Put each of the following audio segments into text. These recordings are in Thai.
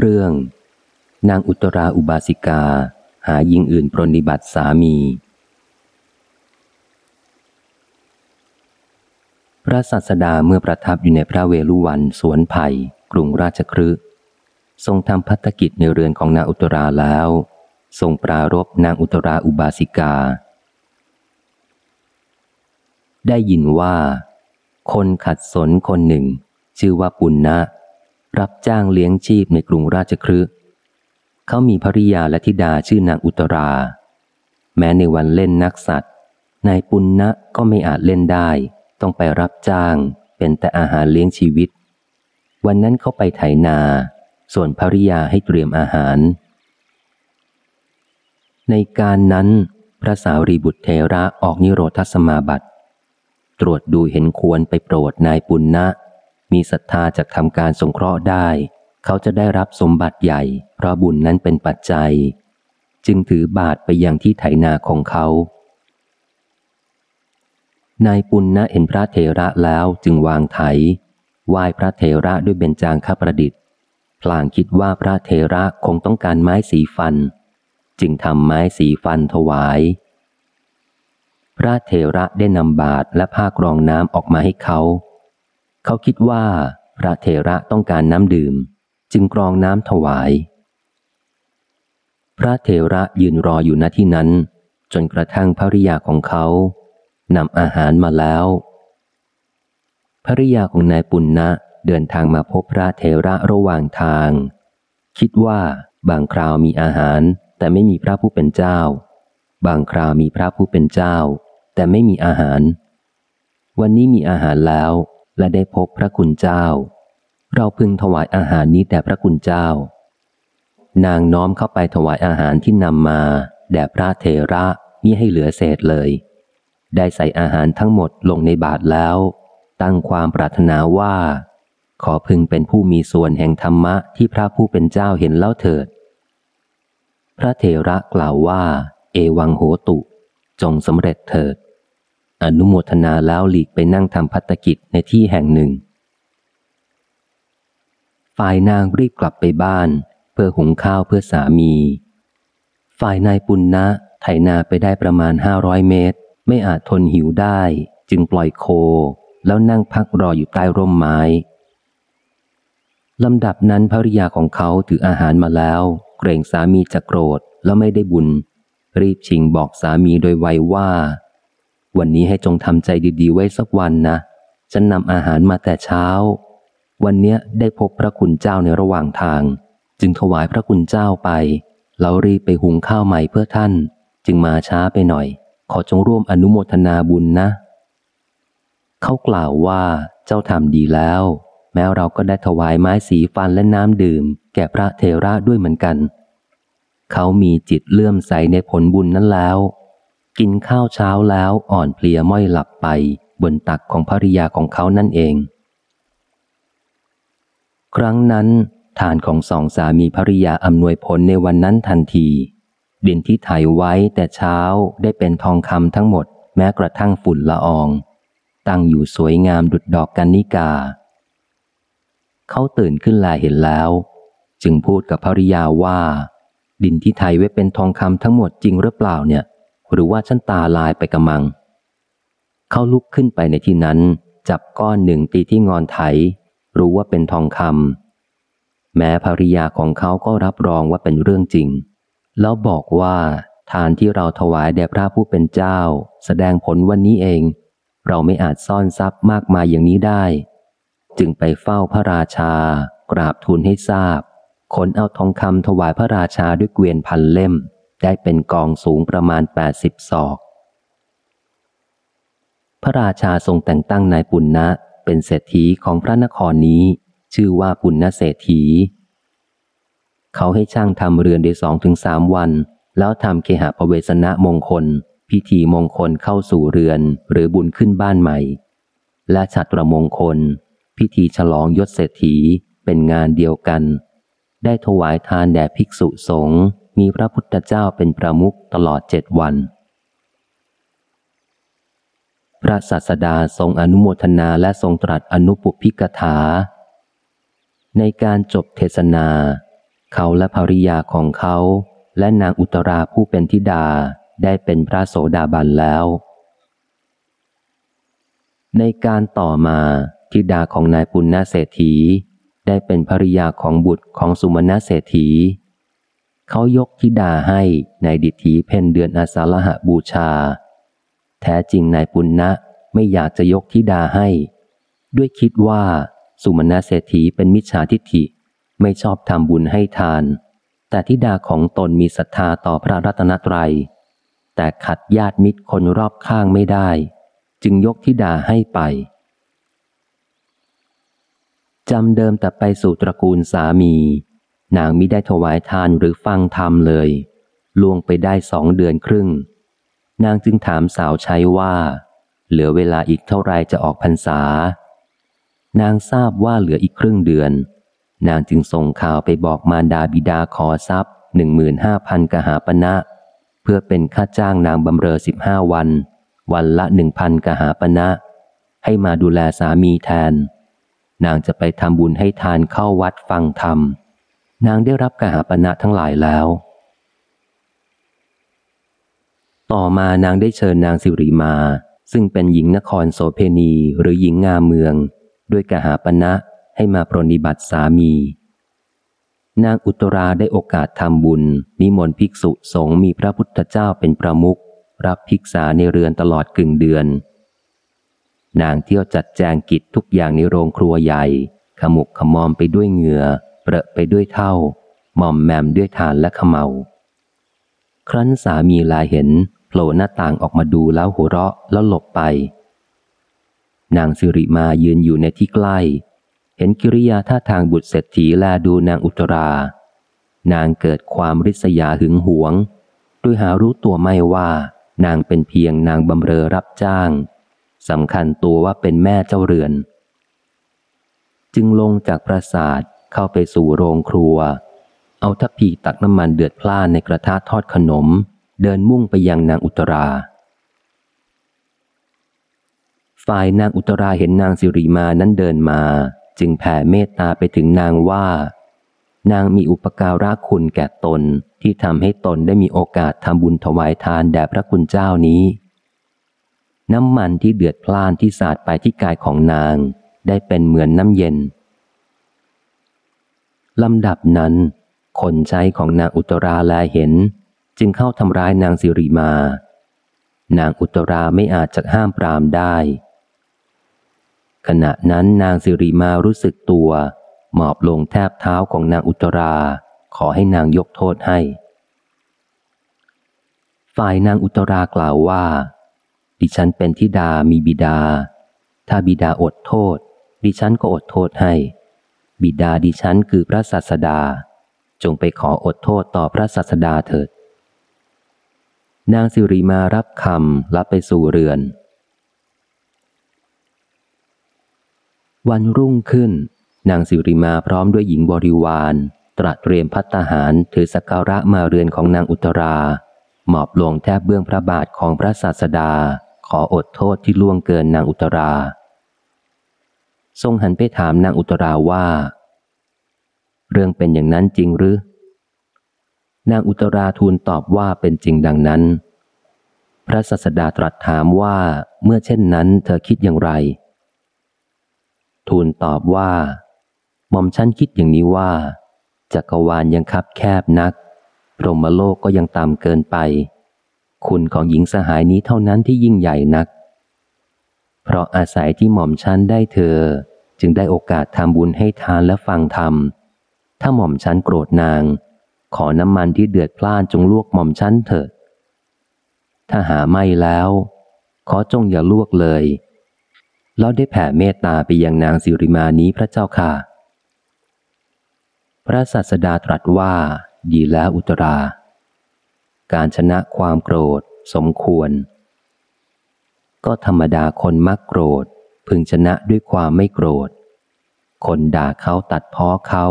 เรื่อง นางอุตราอุบาสิกา หายิงอื่นปรนิบัติสามี พระสัสดาเมื่อประทับอยู่ในพระเวลุวันสวนไผ่กรุงราชครืทรงทำพัฒกิจในเรือนของนางอุตราแล้ว ทรงปรารบนางอุตราอุบาสิกา ได้ยินว่า คนขัดสนคนหนึ่ง ชื่อว่าปุณณนะ รับจ้างเลี้ยงชีพในกรุงราชครืเขามีภริยาและธิดาชื่อนางอุตรา แม้ในวันเล่นนักสัตว์ นายปุณณะก็ไม่อาจเล่นได้ ต้องไปรับจ้างเป็นแต่อาหารเลี้ยงชีวิต วันนั้นเขาไปไถนา ส่วนภริยาให้เตรียมอาหาร ในการนั้น พระสาวรีบุตรเทระออกนิโรธสมาบัติ ตรวจดูเห็นควรไปโปรดนายปุณณะ มีศรัทธาจากทำการสงเคราะห์ได้ เขาจะได้รับสมบัติใหญ่ เพราะบุญนั้นเป็นปัจจัย จึงถือบาทไปยังที่ไถนาของเขา นายปุณณะเห็นพระเถระแล้วจึงวางไถไหว้พระเถระด้วยเบญจางคประดิษฐ์ พลางคิดว่าพระเถระคงต้องการไม้สีฟัน จึงทำไม้สีฟันถวาย พระเถระได้นำบาทและผ้ากรองน้ำออกมาให้เขา เขาคิดว่าพระเถระต้องการน้ำดื่ม จึงกรองน้ำถวาย พระเถระยืนรออยู่ณที่นั้น จนกระทั่งภริยาของเขานำอาหารมาแล้วภริยาของนายปุณณะเดินทางมาพบพระเถระระหว่างทาง คิดว่าบางคราวมีอาหารแต่ไม่มีพระผู้เป็นเจ้า บางคราวมีพระผู้เป็นเจ้า แต่ไม่มีอาหาร วันนี้มีอาหารแล้ว และได้พบพระคุณเจ้า เราพึงถวายอาหารนี้แด่พระคุณเจ้า นางน้อมเข้าไปถวายอาหารที่นำมาแด่พระเทระมิให้เหลือเศษเลย ได้ใส่อาหารทั้งหมดลงในบาทแล้ว ตั้งความปรารถนาว่า ขอพึงเป็นผู้มีส่วนแห่งธรรมะที่พระผู้เป็นเจ้าเห็นเล่าเถิด พระเทระกล่าวว่า เอวังโหตุ จงสำเร็จเถิด อนุโมทนาแล้วหลีกไปนั่งทำพัตกิจในที่แห่งหนึ่ง ฝ่ายนางรีบกลับไปบ้าน เพื่อหุงข้าวเพื่อสามี ฝ่ายนายปุณณะไถนาไปได้ประมาณห้าร้อยเมตร ไม่อาจทนหิวได้ จึงปล่อยโค แล้วนั่งพักรออยู่ใต้ร่มไม้ลำดับนั้นภริยาของเขาถืออาหารมาแล้ว เกรงสามีจะโกรธแล้วไม่ได้บุญ รีบชิงบอกสามีโดยไวว่า วันนี้ให้จงทำใจดีๆ ไว้สักวันนะ ฉันนำอาหารมาแต่เช้า วันเนี้ยได้พบพระคุณเจ้าในระหว่างทาง จึงถวายพระคุณเจ้าไป แล้วรีบไปหุงข้าวใหม่เพื่อท่าน จึงมาช้าไปหน่อย ขอจงร่วมอนุโมทนาบุญนะ เขากล่าวว่าเจ้าทำดีแล้ว แม้เราก็ได้ถวายไม้สีฟันและน้ำดื่ม แก่พระเทระด้วยเหมือนกัน เขามีจิตเลื่อมใสในผลบุญนั้นแล้ว กินข้าวเช้าแล้วอ่อนเพลียม้อยหลับไปบนตักของภริยาของเขานั่นเอง ครั้งนั้นทานของสองสามีภริยาอำนวยผลในวันนั้นทันที ดินที่ไถไว้แต่เช้าได้เป็นทองคำทั้งหมด แม้กระทั่งฝุ่นละออง ตั้งอยู่สวยงามดุดดอกกันนิกา เขาตื่นขึ้นลาเห็นแล้ว จึงพูดกับภริยาว่า ดินที่ไถไว้เป็นทองคำทั้งหมดจริงหรือเปล่าเนี่ย หรือว่าฉันตาลายไปกำมัง เขาลุกขึ้นไปในที่นั้น จับก้อนหนึ่งตีที่งอนไถ รู้ว่าเป็นทองคำแม้ภริยาของเขาก็รับรองว่าเป็นเรื่องจริง แล้วบอกว่าทานที่เราถวายแด่พระผู้เป็นเจ้า แสดงผลวันนี้เอง เราไม่อาจซ่อนทรัพย์มากมายอย่างนี้ได้ จึงไปเฝ้าพระราชา กราบทูลให้ทราบขนเอาทองคำถวายพระราชาด้วยเกวียนพันเล่ม ได้เป็นกองสูงประมาณแปดสิบศอก พระราชาทรงแต่งตั้งนายปุณณะเป็นเศรษฐีของพระนครนี้ ชื่อว่าปุณณเศรษฐี เขาให้ช่างทำเรือนได้สองถึงสามวัน แล้วทำเคหะประเวสนะมงคล พิธีมงคลเข้าสู่เรือนหรือบุญขึ้นบ้านใหม่ และฉัตรมงคล พิธีฉลองยศเศรษฐีเป็นงานเดียวกัน ได้ถวายทานแด่ภิกษุสงฆ์ มีพระพุทธเจ้าเป็นประมุขตลอดเจ็ดวัน พระศาสดาทรงอนุโมทนาและทรงตรัสอนุปุพิกถา ในการจบเทศนา เขาและภริยาของเขาและนางอุตราผู้เป็นธิดาได้เป็นพระโสดาบันแล้ว ในการต่อมาธิดาของนายปุณณเศรษฐี ได้เป็นภริยาของบุตรของสุมาณเศรษฐี เขายกธิดาให้ในดิถีเพนเดือนอาสาฬหบูชา แท้จริงนายปุณณะไม่อยากจะยกธิดาให้ ด้วยคิดว่าสุมาณเศรษฐีเป็นมิจฉาทิฏฐิไม่ชอบทำบุญให้ทาน แต่ธิดาของตนมีศรัทธาต่อพระรัตนตรยัย แต่ขัดญาติมิตรคนรอบข้างไม่ได้ จึงยกธิดาให้ไปจำเดิมแต่ไปสู่ตระกูลสามี นางมิได้ถวายทานหรือฟังธรรมเลย ล่วงไปได้สองเดือนครึ่ง นางจึงถามสาวใช้ว่า เหลือเวลาอีกเท่าไรจะออกพรรษา นางทราบว่าเหลืออีกครึ่งเดือน นางจึงส่งข่าวไปบอกมารดาบิดาขอทรัพย์หนึ่งหมื่นห้าพันกหาปณะเพื่อเป็นค่าจ้างนางบำเรอสิบห้าวัน วันละหนึ่งพันกหาปณะให้มาดูแลสามีแทน นางจะไปทำบุญให้ทานเข้าวัดฟังธรรม นางได้รับกหาปณะทั้งหลายแล้ว ต่อมานางได้เชิญนางสิริมา ซึ่งเป็นหญิงนครโสเพณีหรือหญิงงามเมือง ด้วยกหาปณะให้มาปรนิบัติสามี นางอุตราได้โอกาสทำบุญ นิมนต์ภิกษุสงฆ์มีพระพุทธเจ้าเป็นประมุขรับภิกษาในเรือนตลอดกึ่งเดือน นางเที่ยวจัดแจงกิจทุกอย่างในโรงครัวใหญ่ ขมุกขมอมไปด้วยเหงื่อ เปรอะไปด้วยเท่าหม่อมแมมด้วยทานและขมเมาครั้นสามีลาเห็นโผล่หน้าต่างออกมาดูแล้วหัวเราะแล้วหลบไป นางสิริมายืนอยู่ในที่ใกล้ เห็นกิริยาท่าทางบุตรเศรษฐีแลดูนางอุตรา นางเกิดความริษยาหึงหวง ด้วยหารู้ตัวไม่ว่า นางเป็นเพียงนางบำเรอรับจ้างสำคัญตัวว่าเป็นแม่เจ้าเรือน จึงลงจากปราสาท เข้าไปสู่โรงครัว เอาทัพพีตักน้ำมันเดือดพล่านในกระทะทอดขนม เดินมุ่งไปยังนางอุตรา ฝ่ายนางอุตราเห็นนางสิริมานั้นเดินมา จึงแผ่เมตตาไปถึงนางว่า นางมีอุปการะคุณแก่ตนที่ทำให้ตนได้มีโอกาสทำบุญถวายทานแด่พระคุณเจ้านี้น้ำมันที่เดือดพล่านที่สาดไปที่กายของนาง ได้เป็นเหมือนน้ำเย็น ลำดับนั้น คนใช้ของนางอุตราแลเห็น จึงเข้าทำร้ายนางสิริมา นางอุตราไม่อาจจะห้ามปรามได้ ขณะนั้นนางสิริมารู้สึกตัว หมอบลงแทบเท้าของนางอุตรา ขอให้นางยกโทษให้ ฝ่ายนางอุตรากล่าวว่า ดิฉันเป็นทิดามีบิดา ถ้าบิดาอดโทษ ดิฉันก็อดโทษให้ บิดาดิฉันคือพระศาสดา จงไปขออดโทษต่อพระศาสดาเถิด นางสิริมารับคำรับไปสู่เรือน วันรุ่งขึ้น นางสิริมาพร้อมด้วยหญิงบริวาร ตรัสเตรียมพัตหารถือสักการะมาเรือนของนางอุตรา หมอบลงแทบเบื้องพระบาทของพระศาสดา ขออดโทษที่ล่วงเกินนางอุตรา ทรงหันไปถามนางอุตราว่า เรื่องเป็นอย่างนั้นจริงหรือ นางอุตราทูลตอบว่าเป็นจริงดังนั้น พระสัสดาตรัสถามว่าเมื่อเช่นนั้นเธอคิดอย่างไร ทูลตอบว่าหม่อมฉันคิดอย่างนี้ว่าจักรวาลยังคับแคบนักพรหมโลกก็ยังต่ำเกินไป คุณของหญิงสหายนี้เท่านั้นที่ยิ่งใหญ่นัก เพราะอาศัยที่หม่อมชันได้เธอ จึงได้โอกาสทำบุญให้ทานและฟังธรรม ถ้าหม่อมชันโกรธนาง ขอน้ำมันที่เดือดพล่านจงลวกหม่อมชันเถิด ถ้าหาไม่แล้ว ขอจงอย่าลวกเลย แล้วได้แผ่เมตตาไปยังนางสิริมานี้พระเจ้าค่ะ พระศาสดาตรัสว่า ดีแล้วอุตรา การชนะความโกรธ สมควร ก็ธรรมดาคนมักโกรธ พึงชนะด้วยความไม่โกรธ คนด่าเขาตัดพ้อเขา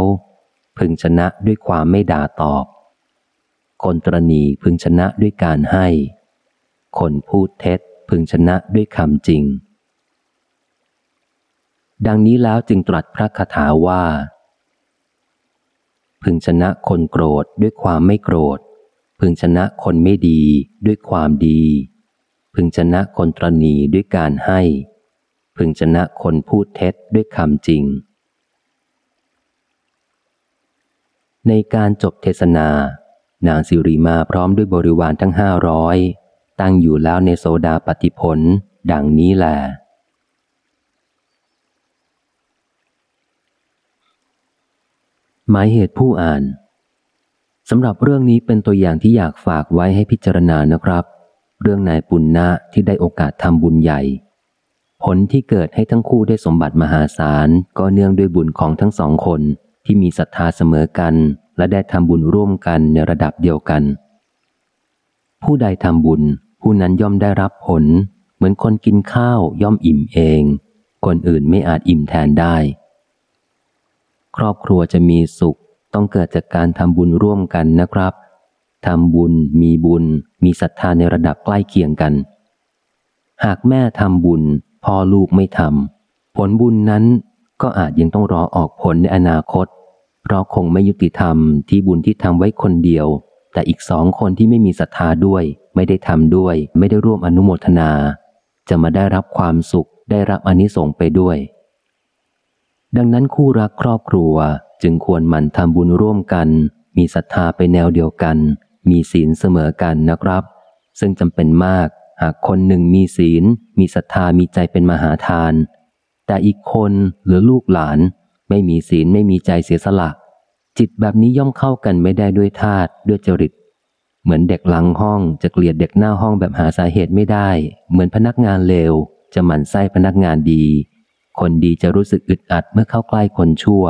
พึงชนะด้วยความไม่ด่าตอบ คนตรณีพึงชนะด้วยการให้ คนพูดเท็จพึงชนะด้วยคำจริง ดังนี้แล้วจึงตรัสพระคาถาว่า พึงชนะคนโกรธด้วยความไม่โกรธ พึงชนะคนไม่ดีด้วยความดี พึงชนะคนตรณีด้วยการให้ พึงชนะคนพูดเท็จด้วยคำจริง ในการจบเทศนา นางสิริมาพร้อมด้วยบริวารทั้งห้าร้อยตั้งอยู่แล้วในโซดาปฏิผล ดังนี้แหละหมายเหตุผู้อ่านสำหรับเรื่องนี้เป็นตัวอย่างที่อยากฝากไว้ให้พิจารณานะครับ เรื่องนายปุณณะที่ได้โอกาสทำบุญใหญ่ ผลที่เกิดให้ทั้งคู่ได้สมบัติมหาศาล ก็เนื่องด้วยบุญของทั้งสองคนที่มีศรัทธาเสมอกัน และได้ทำบุญร่วมกันในระดับเดียวกัน ผู้ใดทำบุญ ผู้นั้นย่อมได้รับผล เหมือนคนกินข้าวย่อมอิ่มเอง คนอื่นไม่อาจอิ่มแทนได้ ครอบครัวจะมีสุขต้องเกิดจากการทำบุญร่วมกันนะครับ ทำบุญ มีบุญ มีศรัทธาในระดับใกล้เคียงกัน หากแม่ทำบุญ พ่อลูกไม่ทำผลบุญนั้นก็อาจยังต้องรอออกผลในอนาคต เพราะคงไม่ยุติธรรมที่บุญที่ทำไว้คนเดียว แต่อีกสองคนที่ไม่มีศรัทธาด้วย ไม่ได้ทำด้วย ไม่ได้ร่วมอนุโมทนา จะมาได้รับความสุขได้รับอนิสงส์ไปด้วย ดังนั้นคู่รักครอบครัวจึงควรหมั่นทำบุญร่วมกัน มีศรัทธาไปแนวเดียวกัน มีศีลเสมอกันนะครับ ซึ่งจำเป็นมาก หากคนหนึ่งมีศีล มีศรัทธามีใจเป็นมหาทาน แต่อีกคนหรือลูกหลาน ไม่มีศีลไม่มีใจเสียสละ จิตแบบนี้ย่อมเข้ากันไม่ได้ด้วยธาตุด้วยจริต เหมือนเด็กหลังห้องจะเกลียดเด็กหน้าห้องแบบหาสาเหตุไม่ได้ เหมือนพนักงานเลวจะหมั่นไส้พนักงานดี คนดีจะรู้สึกอึดอัดเมื่อเข้าใกล้คนชั่ว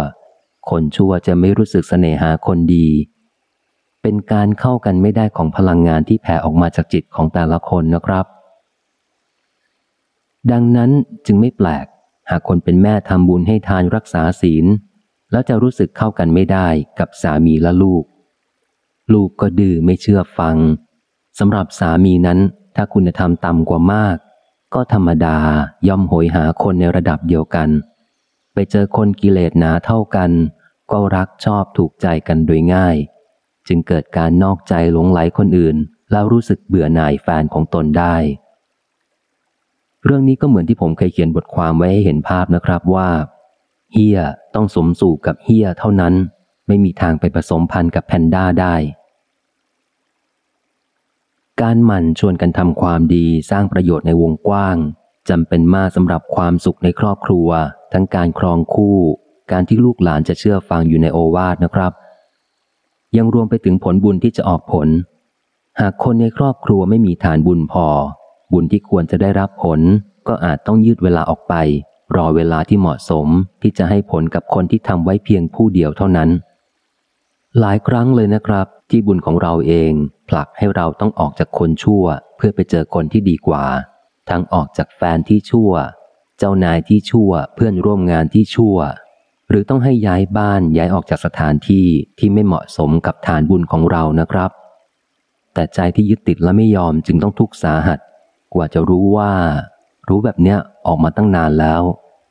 คนชั่วจะไม่รู้สึกเสน่หาคนดี เป็นการเข้ากันไม่ได้ของพลังงานที่แผ่ออกมาจากจิตของแต่ละคนนะครับ ดังนั้นจึงไม่แปลก หากคนเป็นแม่ทำบุญให้ทานรักษาศีล แล้วจะรู้สึกเข้ากันไม่ได้กับสามีและลูก ลูกก็ดื้อไม่เชื่อฟังสำหรับสามีนั้นถ้าคุณธรรมต่ำกว่ามาก ก็ธรรมดาย่อมโหยหาคนในระดับเดียวกัน ไปเจอคนกิเลสหนาเท่ากัน ก็รักชอบถูกใจกันโดยง่าย จึงเกิดการนอกใจหลงไหลคนอื่น แล้วรู้สึกเบื่อหน่ายแฟนของตนได้ เรื่องนี้ก็เหมือนที่ผมเคยเขียนบทความไว้ให้เห็นภาพนะครับว่าเฮียต้องสมสู่กับเฮียเท่านั้น ไม่มีทางไปผสมพันธ์กับแพนด้าได้ การหมั่นชวนกันทำความดีสร้างประโยชน์ในวงกว้างจำเป็นมากสำหรับความสุขในครอบครัว ทั้งการครองคู่ การที่ลูกหลานจะเชื่อฟังอยู่ในโอวาทนะครับ ยังรวมไปถึงผลบุญที่จะออกผล หากคนในครอบครัวไม่มีฐานบุญพอ บุญที่ควรจะได้รับผล ก็อาจต้องยืดเวลาออกไป รอเวลาที่เหมาะสมที่จะให้ผลกับคนที่ทำไว้เพียงผู้เดียวเท่านั้น หลายครั้งเลยนะครับ ที่บุญของเราเองผลักให้เราต้องออกจากคนชั่ว เพื่อไปเจอคนที่ดีกว่า ทั้งออกจากแฟนที่ชั่ว เจ้านายที่ชั่วเพื่อนร่วมงานที่ชั่ว หรือต้องให้ย้ายบ้านย้ายออกจากสถานที่ที่ไม่เหมาะสมกับฐานบุญของเรานะครับ แต่ใจที่ยึดติดและไม่ยอมจึงต้องทุกข์สาหัส กว่าจะรู้ว่า รู้แบบเนี้ยออกมาตั้งนานแล้ว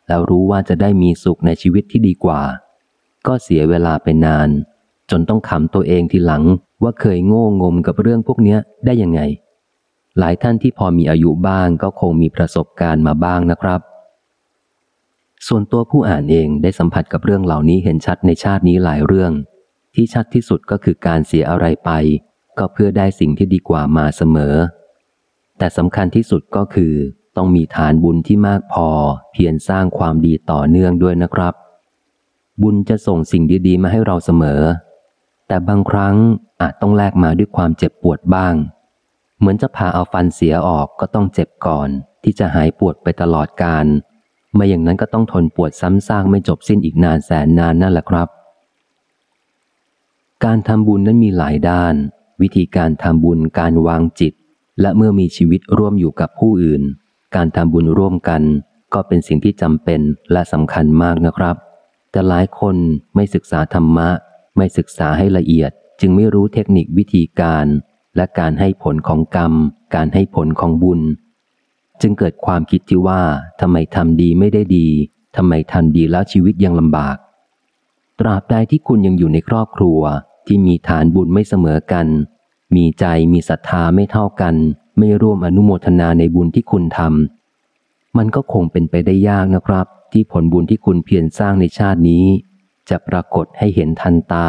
แล้วรู้ว่าจะได้มีสุขในชีวิตที่ดีกว่า ก็เสียเวลาไปนาน จนต้องขำตัวเองทีหลังว่าเคยโง่งมกับเรื่องพวกเนี้ยได้ยังไง หลายท่านที่พอมีอายุบ้างก็คงมีประสบการณ์มาบ้างนะครับ ส่วนตัวผู้อ่านเองได้สัมผัสกับเรื่องเหล่านี้เห็นชัดในชาตินี้หลายเรื่อง ที่ชัดที่สุดก็คือการเสียอะไรไป ก็เพื่อได้สิ่งที่ดีกว่ามาเสมอ แต่สำคัญที่สุดก็คือ ต้องมีฐานบุญที่มากพอ เพียรสร้างความดีต่อเนื่องด้วยนะครับ บุญจะส่งสิ่งดีๆ มาให้เราเสมอ แต่บางครั้งอาจต้องแลกมาด้วยความเจ็บปวดบ้าง เหมือนจะพาเอาฟันเสียออกก็ต้องเจ็บก่อน ที่จะหายปวดไปตลอดการ ไม่อย่างนั้นก็ต้องทนปวดซ้ำซากไม่จบสิ้นอีกนานแสนนานนั่นแหละครับ การทำบุญนั้นมีหลายด้าน วิธีการทำบุญการวางจิต และเมื่อมีชีวิตร่วมอยู่กับผู้อื่น การทำบุญร่วมกัน ก็เป็นสิ่งที่จำเป็นและสำคัญมากนะครับ แต่หลายคนไม่ศึกษาธรรมะ ไม่ศึกษาให้ละเอียด จึงไม่รู้เทคนิควิธีการ และการให้ผลของกรรม การให้ผลของบุญ จึงเกิดความคิดที่ว่าทำไมทำดีไม่ได้ดีทำไมทำดีแล้วชีวิตยังลำบาก ตราบใดที่คุณยังอยู่ในครอบครัวที่มีฐานบุญไม่เสมอกัน มีใจมีศรัทธาไม่เท่ากัน ไม่ร่วมอนุโมทนาในบุญที่คุณทำมันก็คงเป็นไปได้ยากนะครับ ที่ผลบุญที่คุณเพียรสร้างในชาตินี้ จะปรากฏให้เห็นทันตา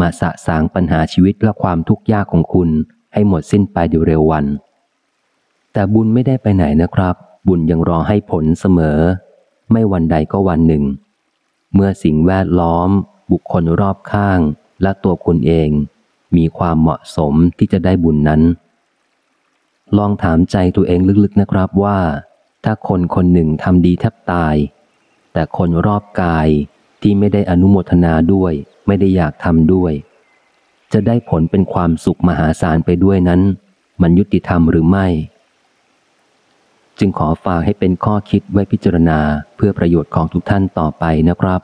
มาสะสางปัญหาชีวิตและความทุกข์ยากของคุณ ให้หมดสิ้นไปเดี๋ยวเร็ววัน แต่บุญไม่ได้ไปไหนนะครับ บุญยังรอให้ผลเสมอ ไม่วันใดก็วันหนึ่ง เมื่อสิ่งแวดล้อม บุคคลรอบข้าง และตัวคุณเอง มีความเหมาะสมที่จะได้บุญนั้น ลองถามใจตัวเองลึกๆนะครับว่า ถ้าคนคนหนึ่งทำดีแทบตาย แต่คนรอบกายที่ไม่ได้อนุโมทนาด้วย ไม่ได้อยากทำด้วย จะได้ผลเป็นความสุขมหาศาลไปด้วยนั้น มันยุติธรรมหรือไม่ จึงขอฝากให้เป็นข้อคิดไว้พิจารณาเพื่อประโยชน์ของทุกท่านต่อไปนะครับ